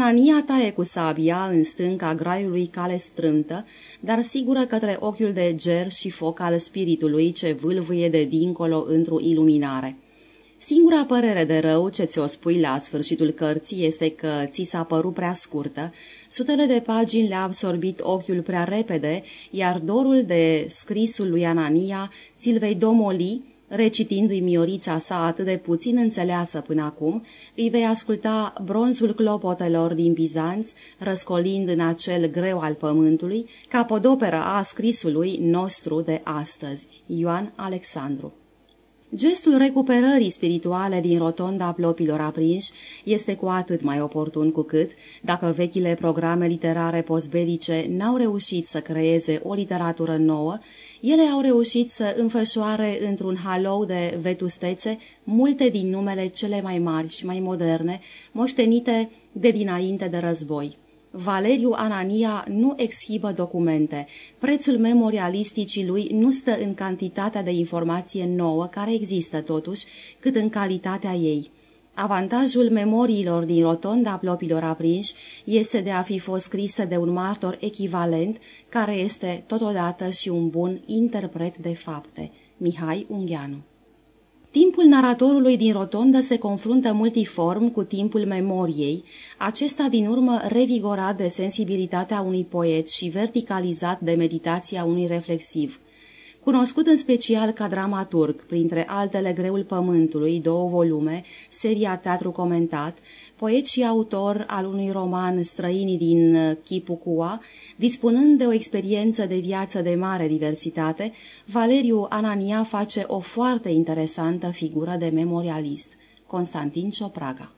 Anania taie cu sabia în stânca graiului cale strâmtă, dar sigură către ochiul de ger și foc al spiritului ce vâlvâie de dincolo într-o iluminare. Singura părere de rău ce ți-o spui la sfârșitul cărții este că ți s-a părut prea scurtă, sutele de pagini le-a absorbit ochiul prea repede, iar dorul de scrisul lui Anania ți-l vei domoli, recitindu-i miorița sa atât de puțin înțeleasă până acum, îi vei asculta bronzul clopotelor din Bizanț, răscolind în acel greu al pământului, capodoperă a scrisului nostru de astăzi, Ioan Alexandru. Gestul recuperării spirituale din rotonda plopilor aprinși este cu atât mai oportun cu cât, dacă vechile programe literare postbelice n-au reușit să creeze o literatură nouă, ele au reușit să înfășoare într-un halou de vetustețe multe din numele cele mai mari și mai moderne, moștenite de dinainte de război. Valeriu Anania nu exhibă documente. Prețul memorialisticii lui nu stă în cantitatea de informație nouă care există totuși, cât în calitatea ei. Avantajul memoriilor din rotonda plopilor aprinși este de a fi fost scrisă de un martor echivalent, care este totodată și un bun interpret de fapte. Mihai Ungheanu Timpul naratorului din rotondă se confruntă multiform cu timpul memoriei, acesta din urmă revigorat de sensibilitatea unui poet și verticalizat de meditația unui reflexiv. Cunoscut în special ca dramaturg, printre altele Greul Pământului, două volume, seria Teatru Comentat, poet și autor al unui roman Străinii din Chipucua, dispunând de o experiență de viață de mare diversitate, Valeriu Anania face o foarte interesantă figură de memorialist. Constantin Ciopraga